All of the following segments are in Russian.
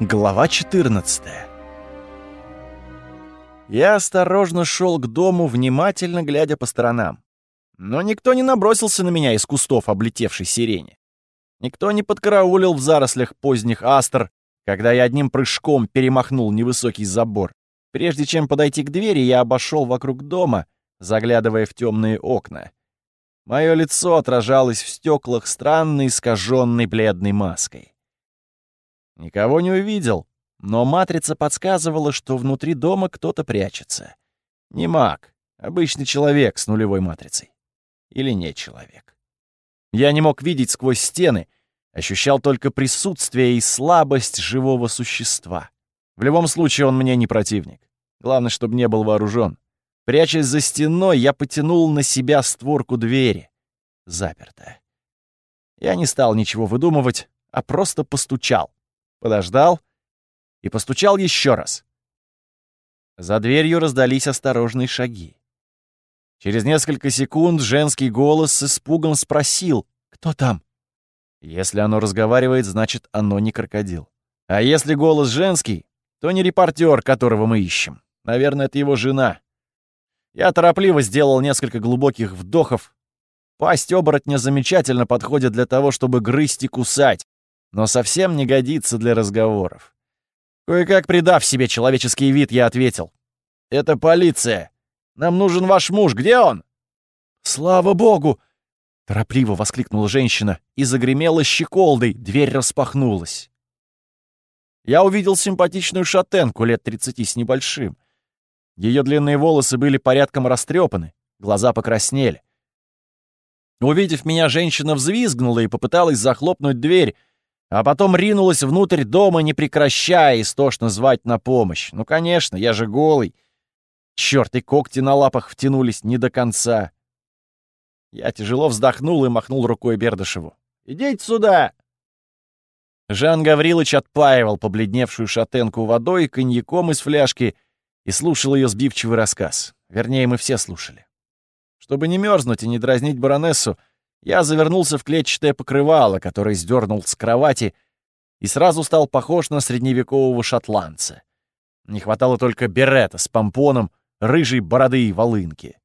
Глава 14 Я осторожно шел к дому, внимательно глядя по сторонам. Но никто не набросился на меня из кустов облетевшей сирени. Никто не подкараулил в зарослях поздних астр, когда я одним прыжком перемахнул невысокий забор. Прежде чем подойти к двери, я обошел вокруг дома, заглядывая в темные окна. Мое лицо отражалось в стеклах странной искаженной бледной маской. Никого не увидел, но матрица подсказывала, что внутри дома кто-то прячется. Не маг, обычный человек с нулевой матрицей. Или не человек. Я не мог видеть сквозь стены, ощущал только присутствие и слабость живого существа. В любом случае он мне не противник. Главное, чтобы не был вооружен. Прячась за стеной, я потянул на себя створку двери. Заперто. Я не стал ничего выдумывать, а просто постучал подождал и постучал еще раз. За дверью раздались осторожные шаги. Через несколько секунд женский голос с испугом спросил «Кто там?». Если оно разговаривает, значит, оно не крокодил. А если голос женский, то не репортер, которого мы ищем. Наверное, это его жена. Я торопливо сделал несколько глубоких вдохов. Пасть оборотня замечательно подходит для того, чтобы грызть и кусать но совсем не годится для разговоров. Кое-как придав себе человеческий вид, я ответил. «Это полиция. Нам нужен ваш муж. Где он?» «Слава богу!» — торопливо воскликнула женщина и загремела щеколдой. Дверь распахнулась. Я увидел симпатичную шатенку лет тридцати с небольшим. Ее длинные волосы были порядком растрепаны, глаза покраснели. Увидев меня, женщина взвизгнула и попыталась захлопнуть дверь, а потом ринулась внутрь дома, не прекращая истошно звать на помощь. Ну, конечно, я же голый. Чёрт, и когти на лапах втянулись не до конца. Я тяжело вздохнул и махнул рукой Бердышеву. «Идите сюда!» Жан Гаврилович отпаивал побледневшую шатенку водой, коньяком из фляжки и слушал ее сбивчивый рассказ. Вернее, мы все слушали. Чтобы не мерзнуть и не дразнить баронессу, я завернулся в клетчатое покрывало, которое сдернул с кровати, и сразу стал похож на средневекового шотландца. Не хватало только берета с помпоном, рыжей бороды и волынки.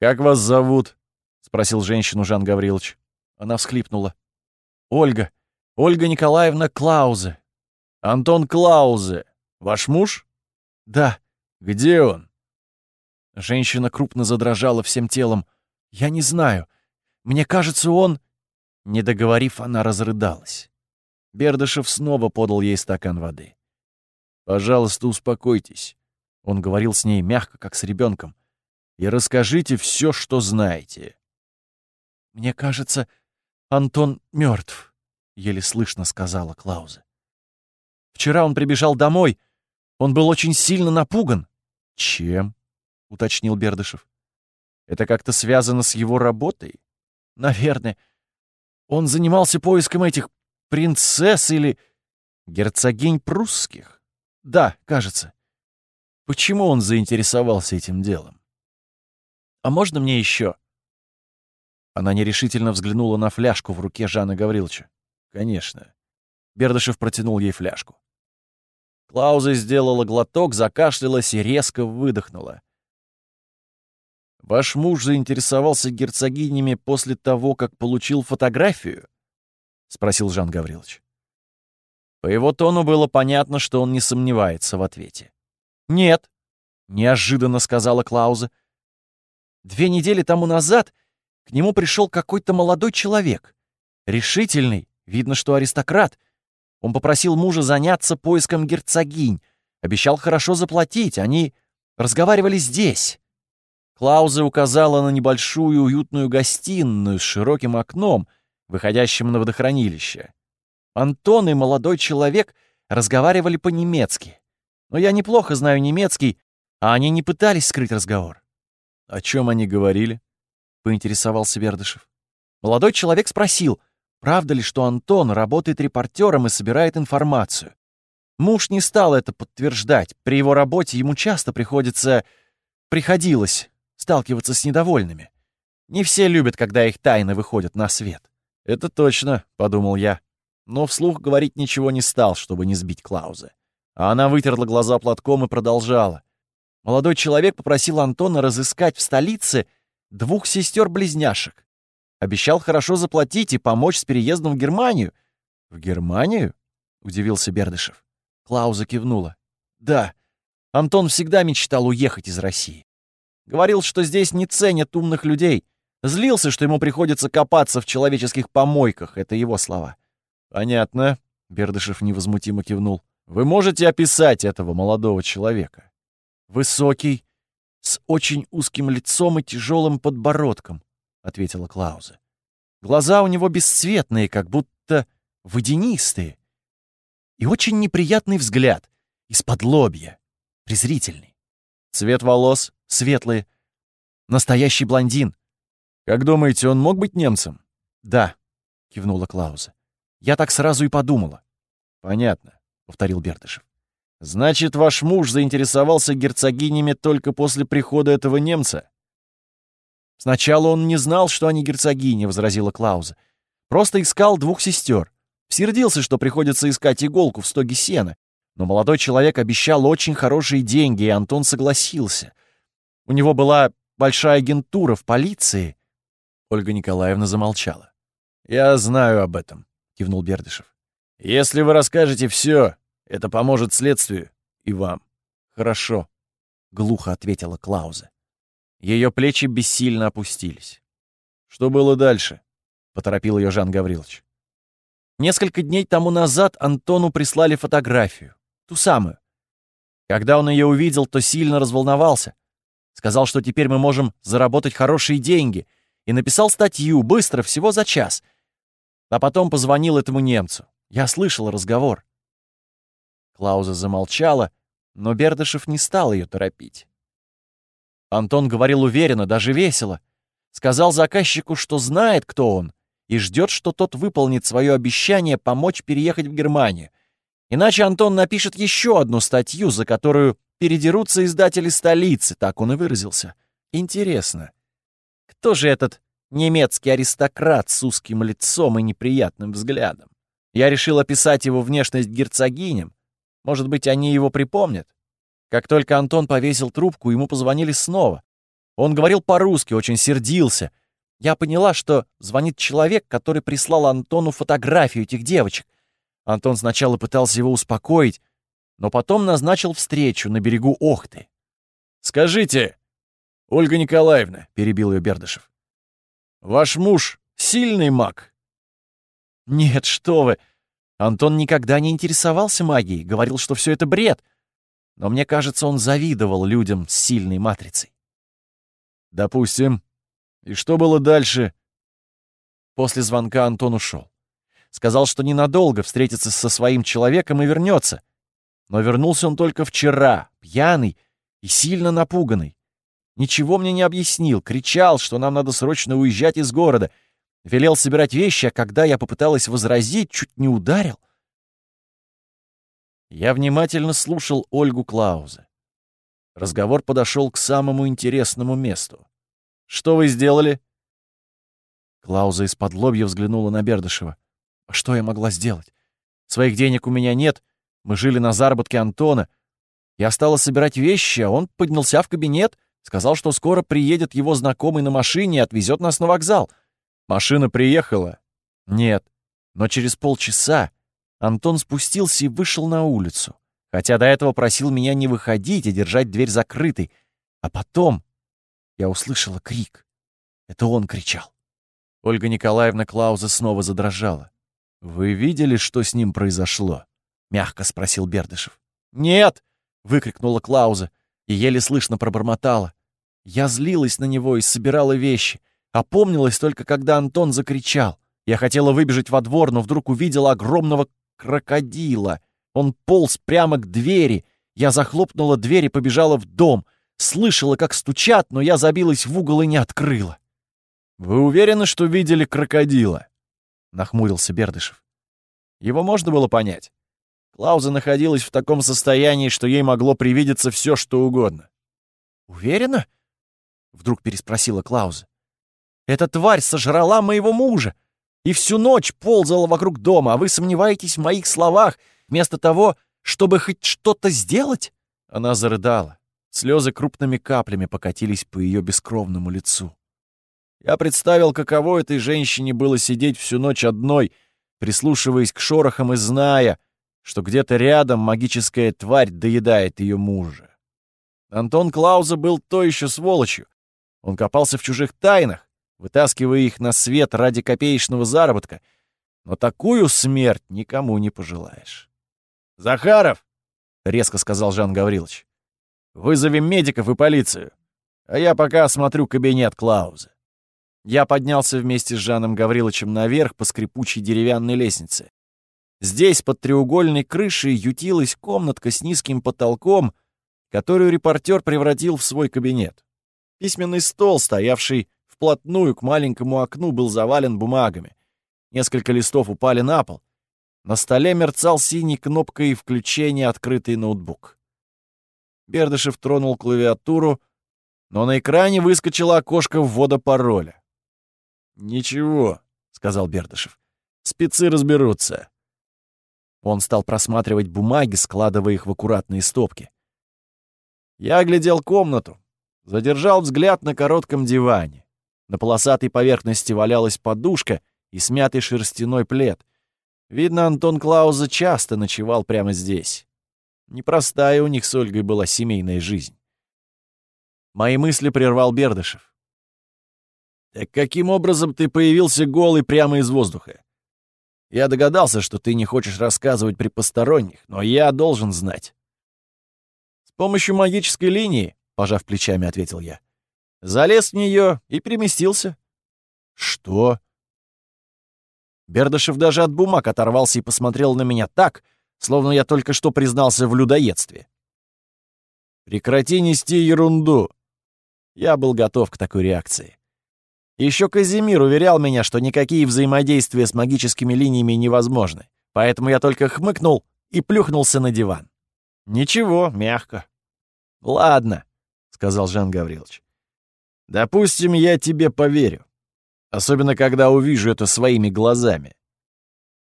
«Как вас зовут?» — спросил женщину Жан Гаврилович. Она всхлипнула. «Ольга. Ольга Николаевна Клаузе. Антон Клаузе. Ваш муж?» «Да». «Где он?» Женщина крупно задрожала всем телом. «Я не знаю. Мне кажется, он...» Не договорив, она разрыдалась. Бердышев снова подал ей стакан воды. «Пожалуйста, успокойтесь», — он говорил с ней мягко, как с ребенком, «и расскажите все, что знаете». «Мне кажется, Антон мертв», — еле слышно сказала Клаузе. «Вчера он прибежал домой. Он был очень сильно напуган». «Чем?» — уточнил Бердышев. «Это как-то связано с его работой?» Наверное. Он занимался поиском этих принцесс или герцогинь прусских. Да, кажется. Почему он заинтересовался этим делом? А можно мне еще? Она нерешительно взглянула на фляжку в руке Жана Гавриловича. Конечно. Бердышев протянул ей фляжку. Клауза сделала глоток, закашлялась и резко выдохнула. Ваш муж заинтересовался герцогинями после того, как получил фотографию? спросил Жан Гаврилович. По его тону было понятно, что он не сомневается в ответе. Нет, неожиданно сказала Клауза. Две недели тому назад к нему пришел какой-то молодой человек. Решительный, видно, что аристократ. Он попросил мужа заняться поиском герцогинь, обещал хорошо заплатить. Они разговаривали здесь. Клаузе указала на небольшую уютную гостиную с широким окном, выходящим на водохранилище. Антон и молодой человек разговаривали по-немецки. Но я неплохо знаю немецкий, а они не пытались скрыть разговор. «О чем они говорили?» — поинтересовался Бердышев. Молодой человек спросил, правда ли, что Антон работает репортером и собирает информацию. Муж не стал это подтверждать. При его работе ему часто приходится... приходилось сталкиваться с недовольными. Не все любят, когда их тайны выходят на свет. «Это точно», — подумал я. но вслух говорить ничего не стал, чтобы не сбить Клауза. А она вытерла глаза платком и продолжала. Молодой человек попросил Антона разыскать в столице двух сестер-близняшек. Обещал хорошо заплатить и помочь с переездом в Германию. «В Германию?» — удивился Бердышев. Клауза кивнула. «Да, Антон всегда мечтал уехать из России. Говорил, что здесь не ценят умных людей. Злился, что ему приходится копаться в человеческих помойках. Это его слова. «Понятно», — Бердышев невозмутимо кивнул. «Вы можете описать этого молодого человека?» «Высокий, с очень узким лицом и тяжелым подбородком», — ответила Клауза. «Глаза у него бесцветные, как будто водянистые. И очень неприятный взгляд, из-под лобья, презрительный. Цвет волос светлые. Настоящий блондин. Как думаете, он мог быть немцем? Да, кивнула Клауза. Я так сразу и подумала. Понятно, повторил Бердышев. Значит, ваш муж заинтересовался герцогинями только после прихода этого немца? Сначала он не знал, что они герцогини, возразила Клауза. Просто искал двух сестер. Сердился, что приходится искать иголку в стоге сена. Но молодой человек обещал очень хорошие деньги, и Антон согласился. У него была большая агентура в полиции. Ольга Николаевна замолчала. «Я знаю об этом», — кивнул Бердышев. «Если вы расскажете все, это поможет следствию и вам». «Хорошо», — глухо ответила Клауза. Ее плечи бессильно опустились. «Что было дальше?» — поторопил ее Жан Гаврилович. Несколько дней тому назад Антону прислали фотографию. Ту самую. Когда он ее увидел, то сильно разволновался. Сказал, что теперь мы можем заработать хорошие деньги. И написал статью, быстро, всего за час. А потом позвонил этому немцу. Я слышал разговор. Клауза замолчала, но Бердышев не стал ее торопить. Антон говорил уверенно, даже весело. Сказал заказчику, что знает, кто он, и ждет, что тот выполнит свое обещание помочь переехать в Германию. Иначе Антон напишет еще одну статью, за которую передерутся издатели столицы, так он и выразился. Интересно, кто же этот немецкий аристократ с узким лицом и неприятным взглядом? Я решил описать его внешность герцогиням. Может быть, они его припомнят? Как только Антон повесил трубку, ему позвонили снова. Он говорил по-русски, очень сердился. Я поняла, что звонит человек, который прислал Антону фотографию этих девочек. Антон сначала пытался его успокоить, но потом назначил встречу на берегу Охты. «Скажите, Ольга Николаевна», — перебил ее Бердышев, «ваш муж сильный маг?» «Нет, что вы! Антон никогда не интересовался магией, говорил, что все это бред. Но мне кажется, он завидовал людям с сильной матрицей». «Допустим. И что было дальше?» После звонка Антон ушел. Сказал, что ненадолго встретится со своим человеком и вернется. Но вернулся он только вчера, пьяный и сильно напуганный. Ничего мне не объяснил, кричал, что нам надо срочно уезжать из города. Велел собирать вещи, а когда я попыталась возразить, чуть не ударил. Я внимательно слушал Ольгу Клаузе. Разговор подошел к самому интересному месту. «Что вы сделали?» Клауза из-под лобья взглянула на Бердышева. «А что я могла сделать? Своих денег у меня нет, мы жили на заработке Антона. Я стала собирать вещи, а он поднялся в кабинет, сказал, что скоро приедет его знакомый на машине и отвезет нас на вокзал. Машина приехала? Нет. Но через полчаса Антон спустился и вышел на улицу, хотя до этого просил меня не выходить и держать дверь закрытой. А потом я услышала крик. Это он кричал. Ольга Николаевна Клауза снова задрожала. «Вы видели, что с ним произошло?» Мягко спросил Бердышев. «Нет!» — выкрикнула Клауза и еле слышно пробормотала. Я злилась на него и собирала вещи. Опомнилась только, когда Антон закричал. Я хотела выбежать во двор, но вдруг увидела огромного крокодила. Он полз прямо к двери. Я захлопнула дверь и побежала в дом. Слышала, как стучат, но я забилась в угол и не открыла. «Вы уверены, что видели крокодила?» — нахмурился Бердышев. Его можно было понять. Клауза находилась в таком состоянии, что ей могло привидеться все, что угодно. «Уверена?» — вдруг переспросила Клауза. «Эта тварь сожрала моего мужа. и всю ночь ползала вокруг дома, а вы сомневаетесь в моих словах, вместо того, чтобы хоть что-то сделать?» Она зарыдала. Слезы крупными каплями покатились по ее бескровному лицу. Я представил, каково этой женщине было сидеть всю ночь одной, прислушиваясь к шорохам и зная, что где-то рядом магическая тварь доедает ее мужа. Антон Клауза был то еще сволочью. Он копался в чужих тайнах, вытаскивая их на свет ради копеечного заработка, но такую смерть никому не пожелаешь. «Захаров!» — резко сказал Жан Гаврилович. «Вызовем медиков и полицию, а я пока осмотрю кабинет Клауза». Я поднялся вместе с Жаном Гавриловичем наверх по скрипучей деревянной лестнице. Здесь, под треугольной крышей, ютилась комнатка с низким потолком, которую репортер превратил в свой кабинет. Письменный стол, стоявший вплотную к маленькому окну, был завален бумагами. Несколько листов упали на пол. На столе мерцал синей кнопкой включения открытый ноутбук. Бердышев тронул клавиатуру, но на экране выскочило окошко ввода пароля. «Ничего», — сказал Бердышев. «Спецы разберутся». Он стал просматривать бумаги, складывая их в аккуратные стопки. Я оглядел комнату, задержал взгляд на коротком диване. На полосатой поверхности валялась подушка и смятый шерстяной плед. Видно, Антон Клауза часто ночевал прямо здесь. Непростая у них с Ольгой была семейная жизнь. Мои мысли прервал Бердышев. Так каким образом ты появился голый прямо из воздуха? Я догадался, что ты не хочешь рассказывать при посторонних, но я должен знать. С помощью магической линии, пожав плечами, ответил я. Залез в нее и переместился. Что? Бердышев даже от бумаг оторвался и посмотрел на меня так, словно я только что признался в людоедстве. Прекрати нести ерунду. Я был готов к такой реакции. Еще Казимир уверял меня, что никакие взаимодействия с магическими линиями невозможны, поэтому я только хмыкнул и плюхнулся на диван. Ничего, мягко. Ладно, сказал Жан Гаврилович. Допустим, я тебе поверю. Особенно, когда увижу это своими глазами.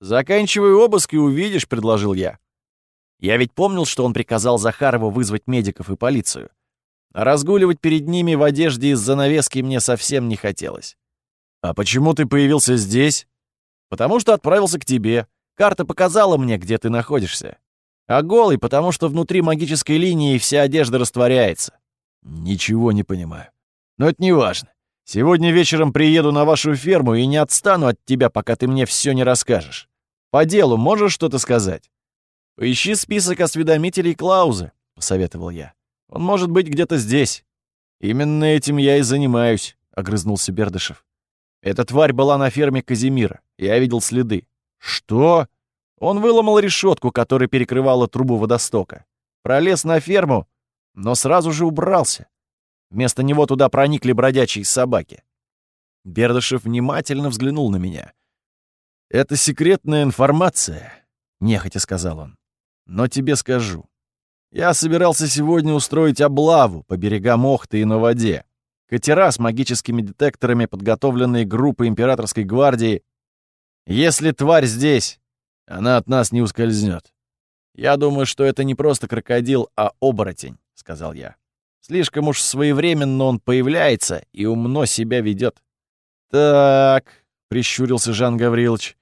Заканчивай обыск и увидишь, предложил я. Я ведь помнил, что он приказал Захарову вызвать медиков и полицию. А разгуливать перед ними в одежде из занавески мне совсем не хотелось. «А почему ты появился здесь?» «Потому что отправился к тебе. Карта показала мне, где ты находишься. А голый, потому что внутри магической линии вся одежда растворяется». «Ничего не понимаю. Но это не важно. Сегодня вечером приеду на вашу ферму и не отстану от тебя, пока ты мне все не расскажешь. По делу можешь что-то сказать?» «Поищи список осведомителей Клаузы», — посоветовал я. Он может быть где-то здесь. Именно этим я и занимаюсь, огрызнулся Бердышев. Эта тварь была на ферме Казимира. Я видел следы. Что? Он выломал решетку, которая перекрывала трубу водостока. Пролез на ферму, но сразу же убрался. Вместо него туда проникли бродячие собаки. Бердышев внимательно взглянул на меня. «Это секретная информация», — нехотя сказал он. «Но тебе скажу. Я собирался сегодня устроить облаву по берегам Охты и на воде. Катера с магическими детекторами, подготовленные группой императорской гвардии. Если тварь здесь, она от нас не ускользнет. Я думаю, что это не просто крокодил, а оборотень, — сказал я. Слишком уж своевременно он появляется и умно себя ведет. Так, — прищурился Жан Гаврилович,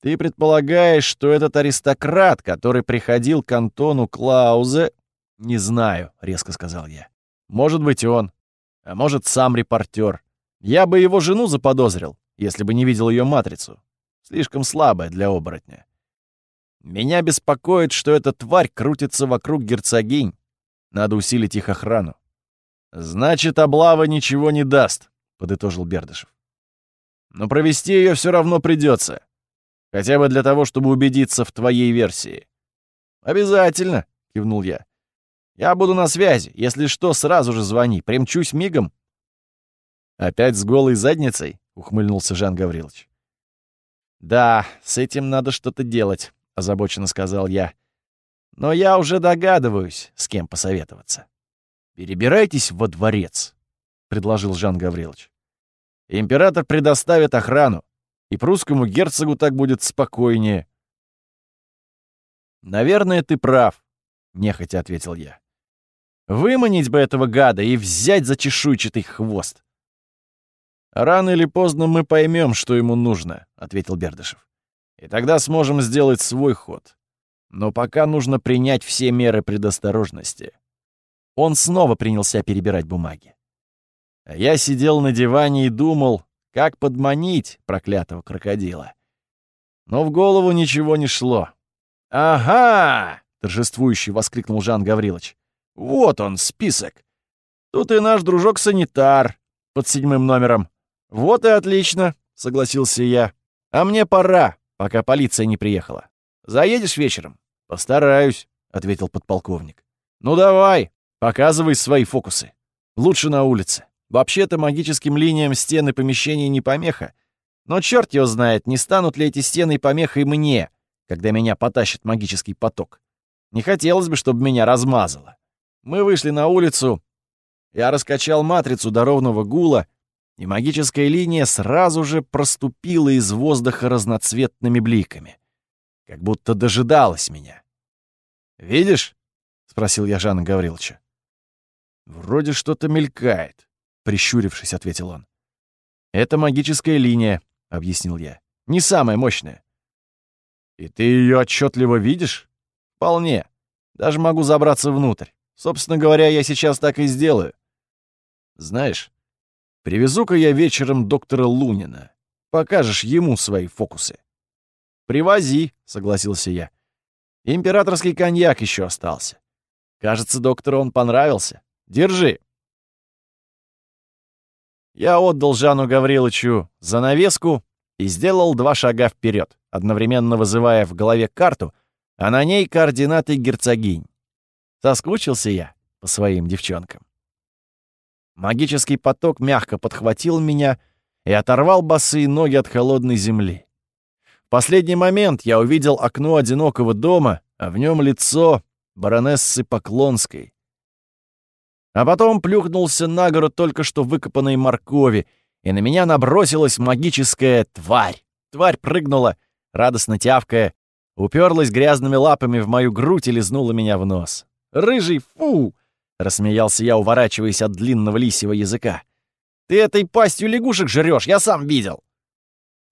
ты предполагаешь, что этот аристократ, который приходил к Антону Клаузе... Не знаю, резко сказал я. Может быть, он. А может, сам репортер. Я бы его жену заподозрил, если бы не видел ее матрицу. Слишком слабая для оборотня. Меня беспокоит, что эта тварь крутится вокруг герцогинь. Надо усилить их охрану. Значит, облава ничего не даст, подытожил Бердышев. Но провести ее все равно придется. Хотя бы для того, чтобы убедиться в твоей версии. «Обязательно», — кивнул я. «Я буду на связи. Если что, сразу же звони. Примчусь мигом». «Опять с голой задницей?» — ухмыльнулся Жан Гаврилович. «Да, с этим надо что-то делать», — озабоченно сказал я. «Но я уже догадываюсь, с кем посоветоваться». «Перебирайтесь во дворец», — предложил Жан Гаврилович. «Император предоставит охрану. И прусскому герцогу так будет спокойнее. «Наверное, ты прав», — нехотя ответил я. «Выманить бы этого гада и взять за чешуйчатый хвост». «Рано или поздно мы поймем, что ему нужно», — ответил Бердышев. «И тогда сможем сделать свой ход. Но пока нужно принять все меры предосторожности». Он снова принялся перебирать бумаги. Я сидел на диване и думал, как подманить проклятого крокодила. Но в голову ничего не шло. «Ага!» — торжествующе воскликнул Жан Гаврилович. «Вот он, список. Тут и наш дружок-санитар под седьмым номером. Вот и отлично», — согласился я. «А мне пора, пока полиция не приехала. Заедешь вечером?» «Постараюсь», — ответил подполковник. «Ну давай, показывай свои фокусы. Лучше на улице. Вообще-то магическим линиям стены помещений не помеха. Но черт его знает, не станут ли эти стены помехой мне, когда меня потащит магический поток. Не хотелось бы, чтобы меня размазало. Мы вышли на улицу, я раскачал матрицу до ровного гула, и магическая линия сразу же проступила из воздуха разноцветными бликами, как будто дожидалась меня. «Видишь?» — спросил я Жана Гавриловича. «Вроде что-то мелькает», — прищурившись, ответил он. «Это магическая линия», — объяснил я. «Не самая мощная. «И ты ее отчетливо видишь?» «Вполне. Даже могу забраться внутрь. Собственно говоря, я сейчас так и сделаю. Знаешь, привезу-ка я вечером доктора Лунина. Покажешь ему свои фокусы». «Привози», — согласился я. «Императорский коньяк еще остался. Кажется, доктору он понравился. Держи». Я отдал Жану Гавриловичу занавеску и сделал два шага вперед одновременно вызывая в голове карту, а на ней координаты герцогинь. Соскучился я по своим девчонкам. Магический поток мягко подхватил меня и оторвал босые ноги от холодной земли. В последний момент я увидел окно одинокого дома, а в нем лицо баронессы Поклонской. А потом плюхнулся на гору только что выкопанной моркови, и на меня набросилась магическая тварь. Тварь прыгнула — радостно тявкая, уперлась грязными лапами в мою грудь и лизнула меня в нос. «Рыжий, фу!» — рассмеялся я, уворачиваясь от длинного лисьего языка. «Ты этой пастью лягушек жрешь, я сам видел!»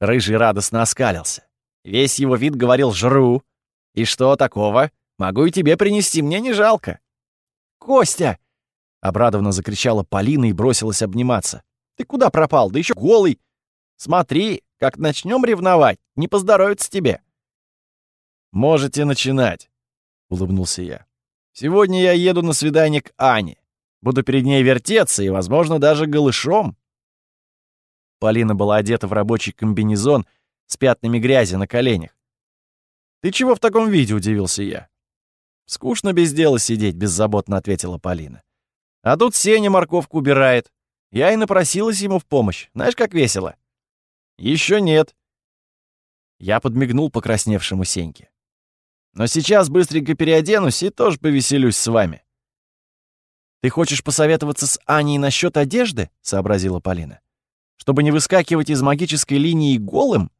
Рыжий радостно оскалился. Весь его вид говорил «жру». «И что такого? Могу и тебе принести, мне не жалко». «Костя!» — обрадованно закричала Полина и бросилась обниматься. «Ты куда пропал? Да еще голый! Смотри, как начнем ревновать, не поздоровится тебе». «Можете начинать», — улыбнулся я. «Сегодня я еду на свидание к Ане. Буду перед ней вертеться и, возможно, даже голышом». Полина была одета в рабочий комбинезон с пятнами грязи на коленях. «Ты чего в таком виде?» — удивился я. «Скучно без дела сидеть», — беззаботно ответила Полина. «А тут Сеня морковку убирает. Я и напросилась ему в помощь. Знаешь, как весело?» Еще нет. Я подмигнул покрасневшему Сеньке. Но сейчас быстренько переоденусь и тоже повеселюсь с вами. «Ты хочешь посоветоваться с Аней насчет одежды?» — сообразила Полина. «Чтобы не выскакивать из магической линии голым?»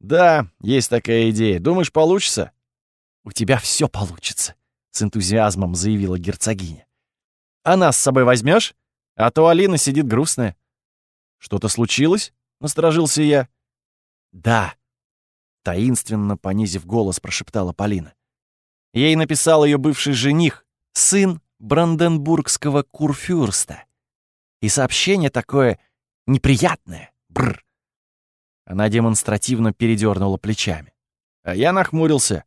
«Да, есть такая идея. Думаешь, получится?» «У тебя все получится», — с энтузиазмом заявила герцогиня. «А нас с собой возьмешь? А то Алина сидит грустная». «Что-то случилось?» — насторожился я. «Да», — таинственно понизив голос, прошептала Полина. Ей написал ее бывший жених, сын бранденбургского курфюрста. И сообщение такое неприятное. Бррр. Она демонстративно передернула плечами. А я нахмурился.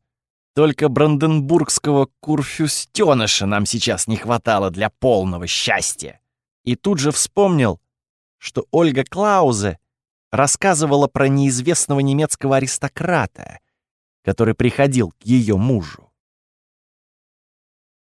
Только бранденбургского курфюстеныша нам сейчас не хватало для полного счастья. И тут же вспомнил, что Ольга Клаузе рассказывала про неизвестного немецкого аристократа, который приходил к ее мужу.